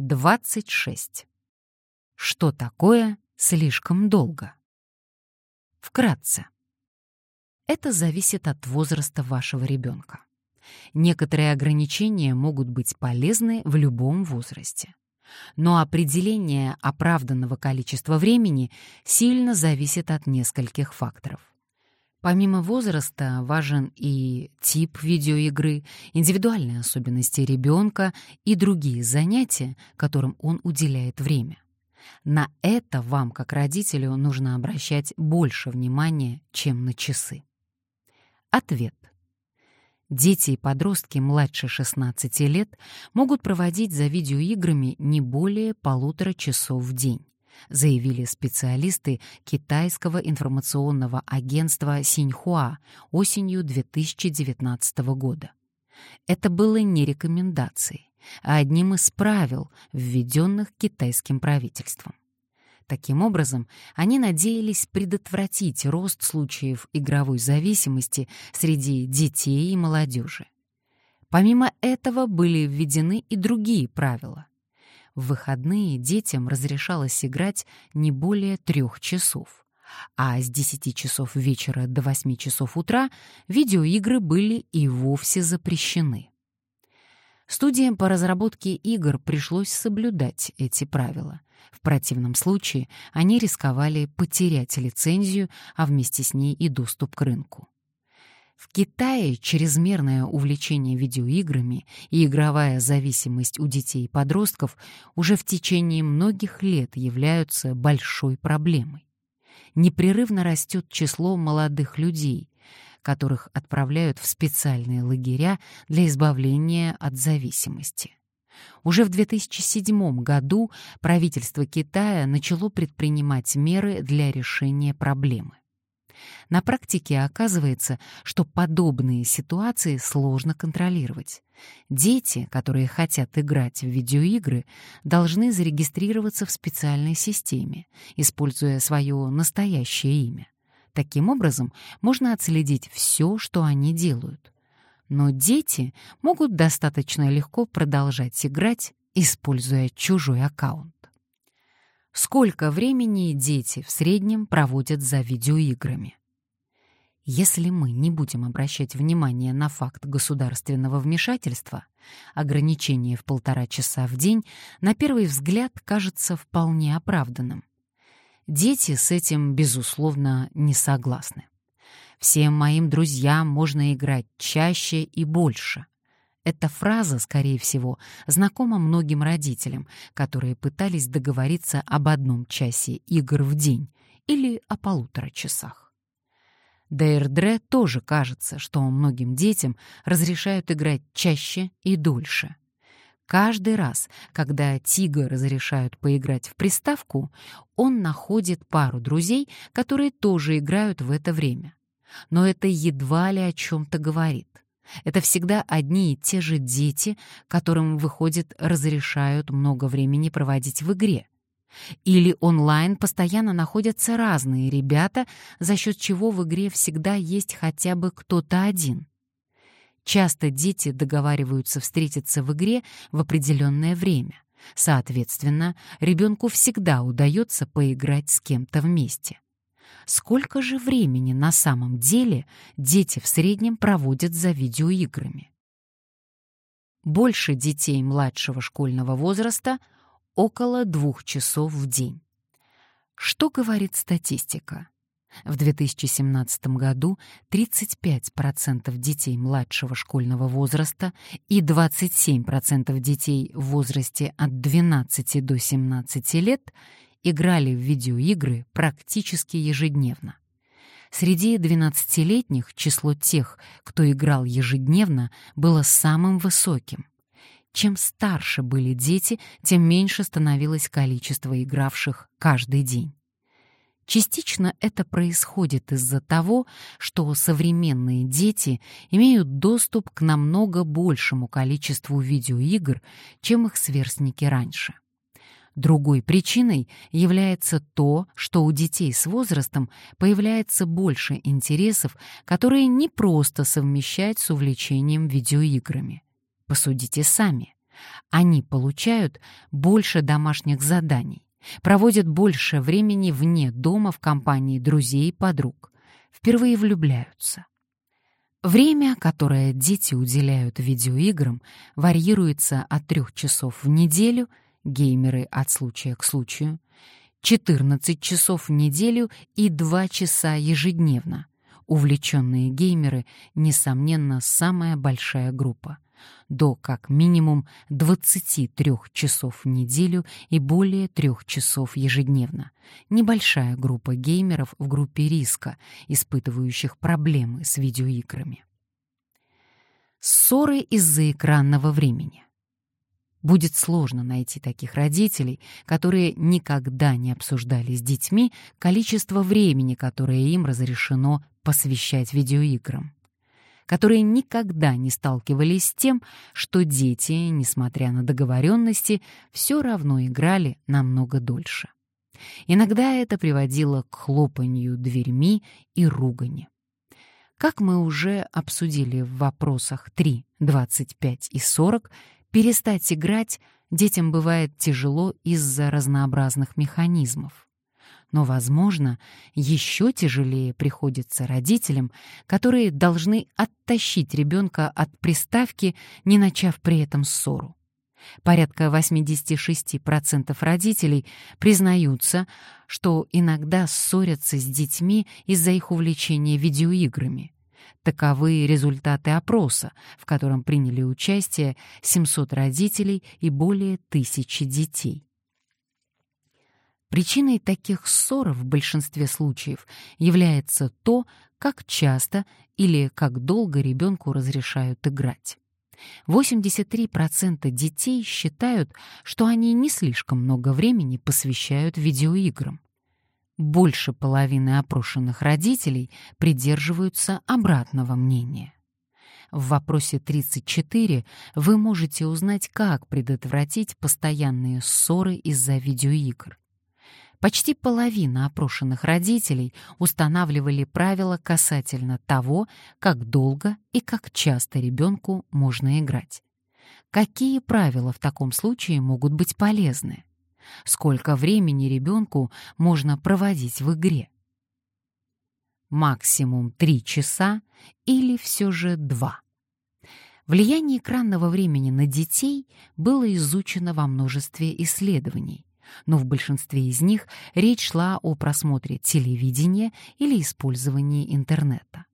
26. Что такое слишком долго? Вкратце. Это зависит от возраста вашего ребенка. Некоторые ограничения могут быть полезны в любом возрасте. Но определение оправданного количества времени сильно зависит от нескольких факторов. Помимо возраста важен и тип видеоигры, индивидуальные особенности ребенка и другие занятия, которым он уделяет время. На это вам, как родителю, нужно обращать больше внимания, чем на часы. Ответ. Дети и подростки младше 16 лет могут проводить за видеоиграми не более полутора часов в день заявили специалисты китайского информационного агентства Синьхуа осенью 2019 года. Это было не рекомендацией, а одним из правил, введенных китайским правительством. Таким образом, они надеялись предотвратить рост случаев игровой зависимости среди детей и молодежи. Помимо этого были введены и другие правила. В выходные детям разрешалось играть не более трех часов. А с 10 часов вечера до 8 часов утра видеоигры были и вовсе запрещены. Студиям по разработке игр пришлось соблюдать эти правила. В противном случае они рисковали потерять лицензию, а вместе с ней и доступ к рынку. В Китае чрезмерное увлечение видеоиграми и игровая зависимость у детей и подростков уже в течение многих лет являются большой проблемой. Непрерывно растет число молодых людей, которых отправляют в специальные лагеря для избавления от зависимости. Уже в 2007 году правительство Китая начало предпринимать меры для решения проблемы. На практике оказывается, что подобные ситуации сложно контролировать. Дети, которые хотят играть в видеоигры, должны зарегистрироваться в специальной системе, используя свое настоящее имя. Таким образом, можно отследить все, что они делают. Но дети могут достаточно легко продолжать играть, используя чужой аккаунт. Сколько времени дети в среднем проводят за видеоиграми? Если мы не будем обращать внимание на факт государственного вмешательства, ограничение в полтора часа в день на первый взгляд кажется вполне оправданным. Дети с этим, безусловно, не согласны. Всем моим друзьям можно играть чаще и больше. Эта фраза, скорее всего, знакома многим родителям, которые пытались договориться об одном часе игр в день или о полутора часах. Дейрдре тоже кажется, что многим детям разрешают играть чаще и дольше. Каждый раз, когда Тига разрешают поиграть в приставку, он находит пару друзей, которые тоже играют в это время. Но это едва ли о чем-то говорит. Это всегда одни и те же дети, которым, выходит, разрешают много времени проводить в игре. Или онлайн постоянно находятся разные ребята, за счет чего в игре всегда есть хотя бы кто-то один. Часто дети договариваются встретиться в игре в определенное время. Соответственно, ребенку всегда удается поиграть с кем-то вместе. Сколько же времени на самом деле дети в среднем проводят за видеоиграми? Больше детей младшего школьного возраста — около двух часов в день. Что говорит статистика? В 2017 году 35% детей младшего школьного возраста и 27% детей в возрасте от 12 до 17 лет играли в видеоигры практически ежедневно. Среди 12-летних число тех, кто играл ежедневно, было самым высоким. Чем старше были дети, тем меньше становилось количество игравших каждый день. Частично это происходит из-за того, что современные дети имеют доступ к намного большему количеству видеоигр, чем их сверстники раньше. Другой причиной является то, что у детей с возрастом появляется больше интересов, которые не просто совмещать с увлечением видеоиграми. Посудите сами. Они получают больше домашних заданий, проводят больше времени вне дома в компании друзей и подруг, впервые влюбляются. Время, которое дети уделяют видеоиграм, варьируется от 3 часов в неделю, геймеры от случая к случаю, 14 часов в неделю и 2 часа ежедневно. Увлеченные геймеры, несомненно, самая большая группа — до как минимум 23 часов в неделю и более 3 часов ежедневно. Небольшая группа геймеров в группе риска, испытывающих проблемы с видеоиграми. Ссоры из-за экранного времени. Будет сложно найти таких родителей, которые никогда не обсуждали с детьми количество времени, которое им разрешено посвящать видеоиграм которые никогда не сталкивались с тем, что дети, несмотря на договоренности, все равно играли намного дольше. Иногда это приводило к хлопанью дверьми и ругани. Как мы уже обсудили в вопросах 3, 25 и 40, перестать играть детям бывает тяжело из-за разнообразных механизмов но, возможно, еще тяжелее приходится родителям, которые должны оттащить ребенка от приставки, не начав при этом ссору. Порядка 86% родителей признаются, что иногда ссорятся с детьми из-за их увлечения видеоиграми. Таковы результаты опроса, в котором приняли участие 700 родителей и более тысячи детей. Причиной таких ссор в большинстве случаев является то, как часто или как долго ребенку разрешают играть. 83% детей считают, что они не слишком много времени посвящают видеоиграм. Больше половины опрошенных родителей придерживаются обратного мнения. В вопросе 34 вы можете узнать, как предотвратить постоянные ссоры из-за видеоигр. Почти половина опрошенных родителей устанавливали правила касательно того, как долго и как часто ребенку можно играть. Какие правила в таком случае могут быть полезны? Сколько времени ребенку можно проводить в игре? Максимум 3 часа или все же 2? Влияние экранного времени на детей было изучено во множестве исследований но в большинстве из них речь шла о просмотре телевидения или использовании интернета.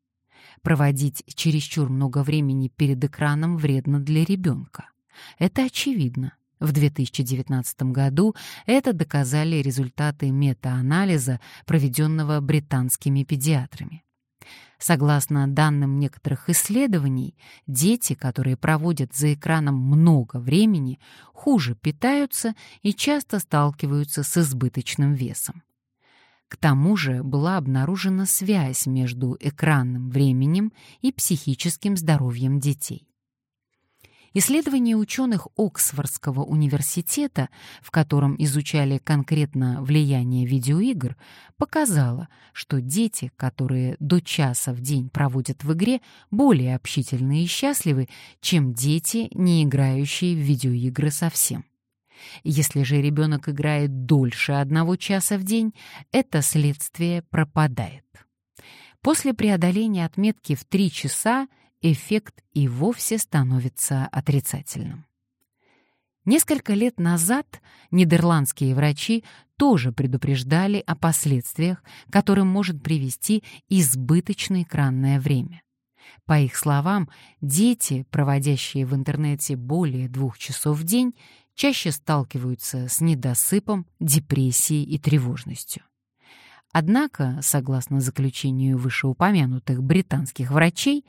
Проводить чересчур много времени перед экраном вредно для ребенка. Это очевидно. В 2019 году это доказали результаты метаанализа, проведенного британскими педиатрами. Согласно данным некоторых исследований, дети, которые проводят за экраном много времени, хуже питаются и часто сталкиваются с избыточным весом. К тому же была обнаружена связь между экранным временем и психическим здоровьем детей. Исследование ученых Оксфордского университета, в котором изучали конкретно влияние видеоигр, показало, что дети, которые до часа в день проводят в игре, более общительны и счастливы, чем дети, не играющие в видеоигры совсем. Если же ребенок играет дольше одного часа в день, это следствие пропадает. После преодоления отметки в 3 часа эффект и вовсе становится отрицательным. Несколько лет назад нидерландские врачи тоже предупреждали о последствиях, которым может привести избыточное экранное время. По их словам, дети, проводящие в интернете более двух часов в день, чаще сталкиваются с недосыпом, депрессией и тревожностью. Однако, согласно заключению вышеупомянутых британских врачей,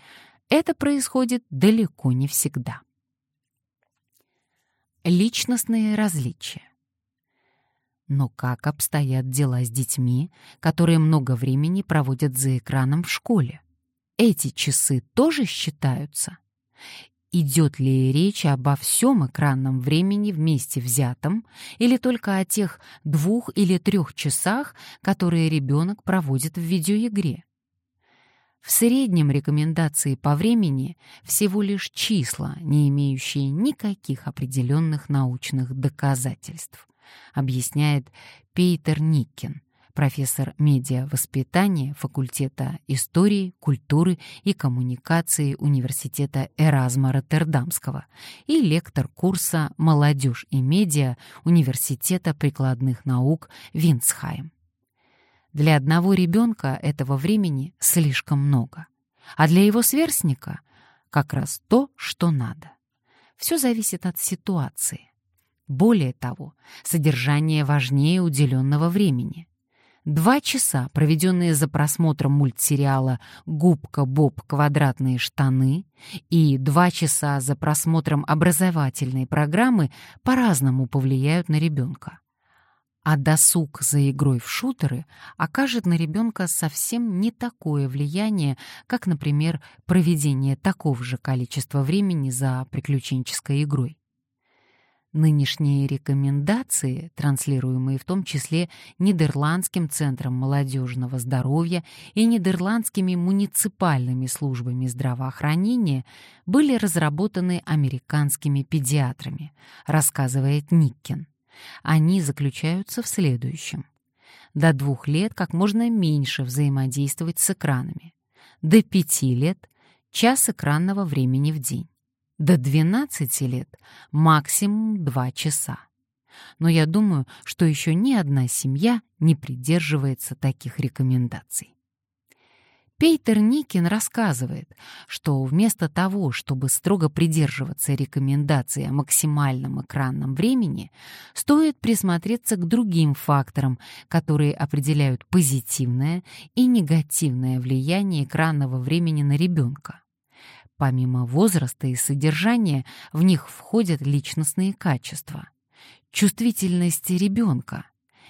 это происходит далеко не всегда. Личностные различия. Но как обстоят дела с детьми, которые много времени проводят за экраном в школе? Эти часы тоже считаются? Идет ли речь обо всем экранном времени вместе взятом или только о тех двух или трех часах, которые ребенок проводит в видеоигре? В среднем рекомендации по времени всего лишь числа, не имеющие никаких определенных научных доказательств, объясняет Пейтер Никкин, профессор медиавоспитания факультета истории, культуры и коммуникации Университета Эразма Роттердамского и лектор курса «Молодежь и медиа» Университета прикладных наук Винсхайм. Для одного ребенка этого времени слишком много, а для его сверстника как раз то, что надо. Все зависит от ситуации. Более того, содержание важнее уделенного времени. Два часа, проведенные за просмотром мультсериала «Губка Боб. Квадратные штаны» и два часа за просмотром образовательной программы по-разному повлияют на ребенка. А досуг за игрой в шутеры окажет на ребенка совсем не такое влияние, как, например, проведение такого же количества времени за приключенческой игрой. Нынешние рекомендации, транслируемые в том числе Нидерландским центром молодежного здоровья и нидерландскими муниципальными службами здравоохранения, были разработаны американскими педиатрами, рассказывает Никкин. Они заключаются в следующем. До двух лет как можно меньше взаимодействовать с экранами. До пяти лет — час экранного времени в день. До 12 лет максимум 2 часа. Но я думаю, что еще ни одна семья не придерживается таких рекомендаций. Пейтер Никин рассказывает, что вместо того, чтобы строго придерживаться рекомендаций о максимальном экранном времени, стоит присмотреться к другим факторам, которые определяют позитивное и негативное влияние экранного времени на ребенка. Помимо возраста и содержания, в них входят личностные качества. Чувствительность ребенка.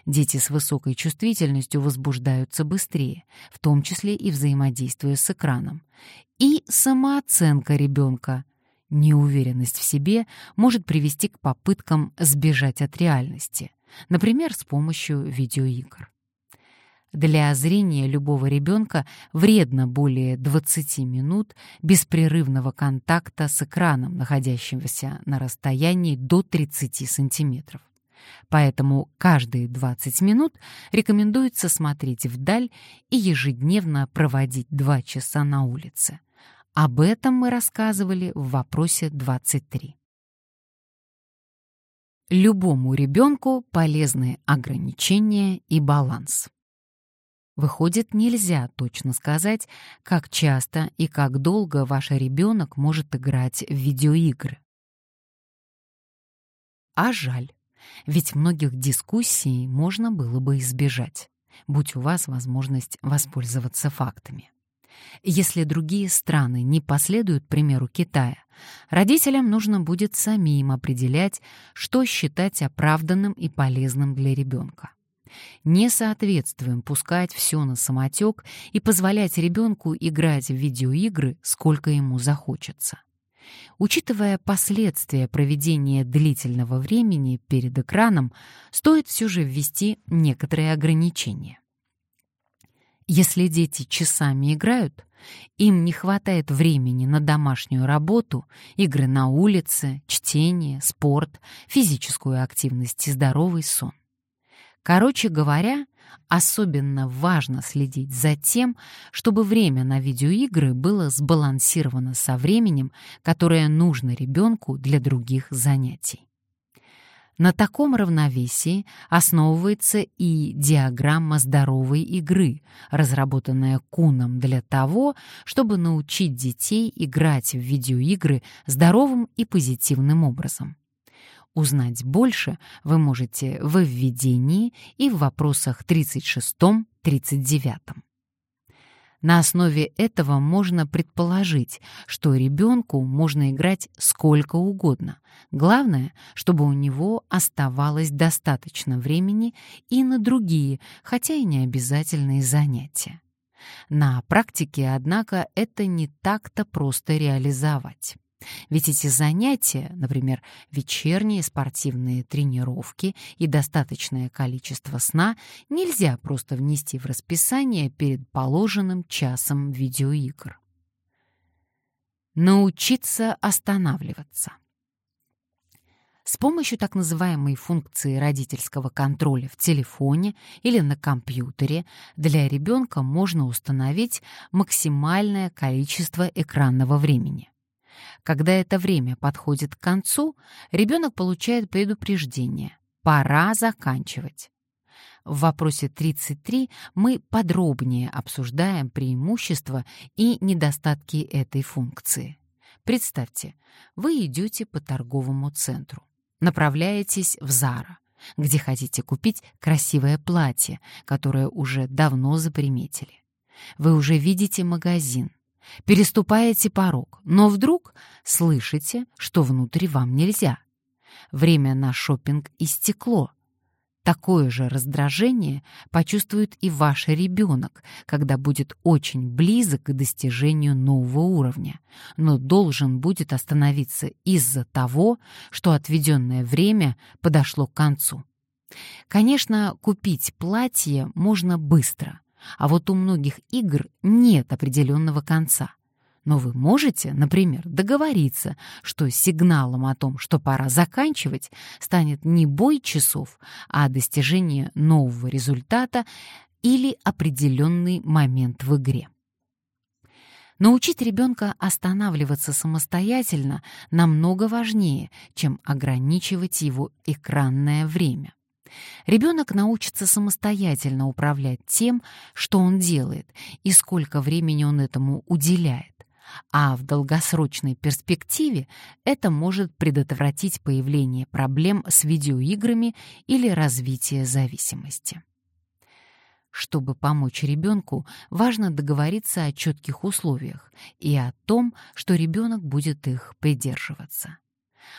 Дети с высокой чувствительностью возбуждаются быстрее, в том числе и взаимодействуя с экраном. И самооценка ребенка. Неуверенность в себе может привести к попыткам сбежать от реальности, например, с помощью видеоигр. Для зрения любого ребенка вредно более 20 минут беспрерывного контакта с экраном, находящимся на расстоянии до 30 сантиметров. Поэтому каждые 20 минут рекомендуется смотреть вдаль и ежедневно проводить 2 часа на улице. Об этом мы рассказывали в вопросе 23. Любому ребенку полезны ограничения и баланс. Выходит, нельзя точно сказать, как часто и как долго ваш ребенок может играть в видеоигры. А жаль, ведь многих дискуссий можно было бы избежать, будь у вас возможность воспользоваться фактами. Если другие страны не последуют примеру Китая, родителям нужно будет самим определять, что считать оправданным и полезным для ребенка. Не соответствуем пускать все на самотек и позволять ребенку играть в видеоигры, сколько ему захочется. Учитывая последствия проведения длительного времени перед экраном, стоит все же ввести некоторые ограничения. Если дети часами играют, им не хватает времени на домашнюю работу, игры на улице, чтение, спорт, физическую активность и здоровый сон. Короче говоря, особенно важно следить за тем, чтобы время на видеоигры было сбалансировано со временем, которое нужно ребенку для других занятий. На таком равновесии основывается и диаграмма здоровой игры, разработанная Куном для того, чтобы научить детей играть в видеоигры здоровым и позитивным образом. Узнать больше вы можете в введении и в вопросах 36-39. На основе этого можно предположить, что ребенку можно играть сколько угодно. Главное, чтобы у него оставалось достаточно времени и на другие, хотя и не обязательные занятия. На практике, однако, это не так-то просто реализовать. Ведь эти занятия, например, вечерние спортивные тренировки и достаточное количество сна, нельзя просто внести в расписание перед положенным часом видеоигр. Научиться останавливаться. С помощью так называемой функции родительского контроля в телефоне или на компьютере для ребенка можно установить максимальное количество экранного времени. Когда это время подходит к концу, ребенок получает предупреждение «пора заканчивать». В вопросе 33 мы подробнее обсуждаем преимущества и недостатки этой функции. Представьте, вы идете по торговому центру, направляетесь в Зара, где хотите купить красивое платье, которое уже давно заприметили. Вы уже видите магазин, Переступаете порог, но вдруг слышите, что внутрь вам нельзя. Время на шопинг истекло. Такое же раздражение почувствует и ваш ребенок, когда будет очень близок к достижению нового уровня, но должен будет остановиться из-за того, что отведенное время подошло к концу. Конечно, купить платье можно быстро — а вот у многих игр нет определенного конца. Но вы можете, например, договориться, что сигналом о том, что пора заканчивать, станет не бой часов, а достижение нового результата или определенный момент в игре. Научить ребенка останавливаться самостоятельно намного важнее, чем ограничивать его экранное время. Ребенок научится самостоятельно управлять тем, что он делает и сколько времени он этому уделяет. А в долгосрочной перспективе это может предотвратить появление проблем с видеоиграми или развитие зависимости. Чтобы помочь ребенку, важно договориться о четких условиях и о том, что ребенок будет их придерживаться.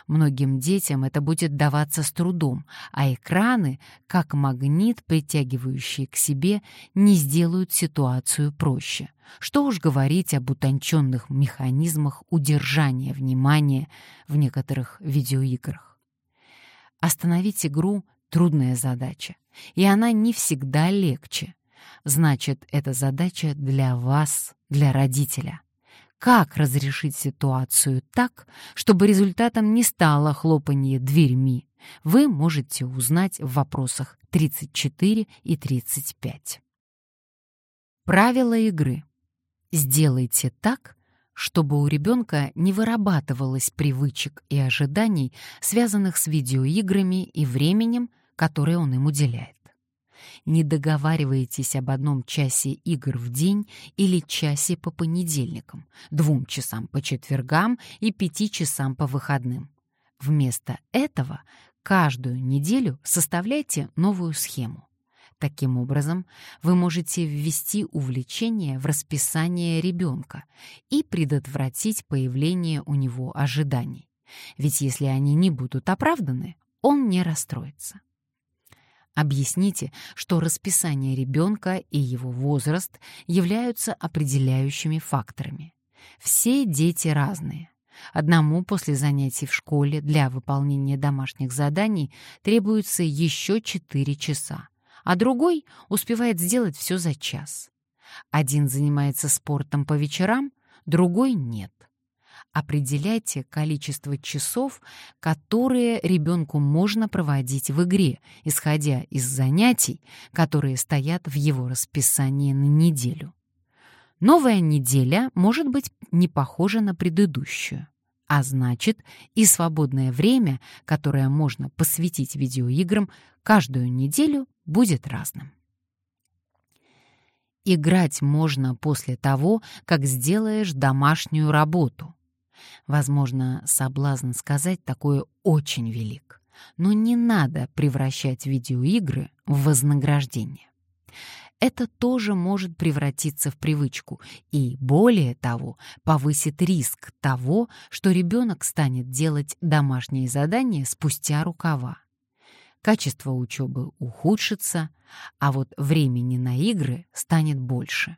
Многим детям это будет даваться с трудом, а экраны, как магнит, притягивающий к себе, не сделают ситуацию проще. Что уж говорить об утонченных механизмах удержания внимания в некоторых видеоиграх. Остановить игру — трудная задача, и она не всегда легче. Значит, это задача для вас, для родителя — как разрешить ситуацию так, чтобы результатом не стало хлопанье дверьми, вы можете узнать в вопросах 34 и 35. Правила игры. Сделайте так, чтобы у ребенка не вырабатывалось привычек и ожиданий, связанных с видеоиграми и временем, которое он им уделяет не договариваетесь об одном часе игр в день или часе по понедельникам, двум часам по четвергам и пяти часам по выходным. Вместо этого каждую неделю составляйте новую схему. Таким образом, вы можете ввести увлечение в расписание ребенка и предотвратить появление у него ожиданий. Ведь если они не будут оправданы, он не расстроится. Объясните, что расписание ребенка и его возраст являются определяющими факторами. Все дети разные. Одному после занятий в школе для выполнения домашних заданий требуется еще 4 часа, а другой успевает сделать все за час. Один занимается спортом по вечерам, другой нет определяйте количество часов, которые ребенку можно проводить в игре, исходя из занятий, которые стоят в его расписании на неделю. Новая неделя может быть не похожа на предыдущую, а значит и свободное время, которое можно посвятить видеоиграм, каждую неделю будет разным. Играть можно после того, как сделаешь домашнюю работу. Возможно, соблазн сказать такое очень велик. Но не надо превращать видеоигры в вознаграждение. Это тоже может превратиться в привычку и, более того, повысит риск того, что ребенок станет делать домашние задания спустя рукава. Качество учебы ухудшится, а вот времени на игры станет больше.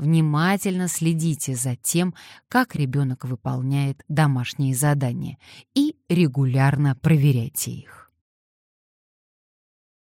Внимательно следите за тем, как ребенок выполняет домашние задания и регулярно проверяйте их.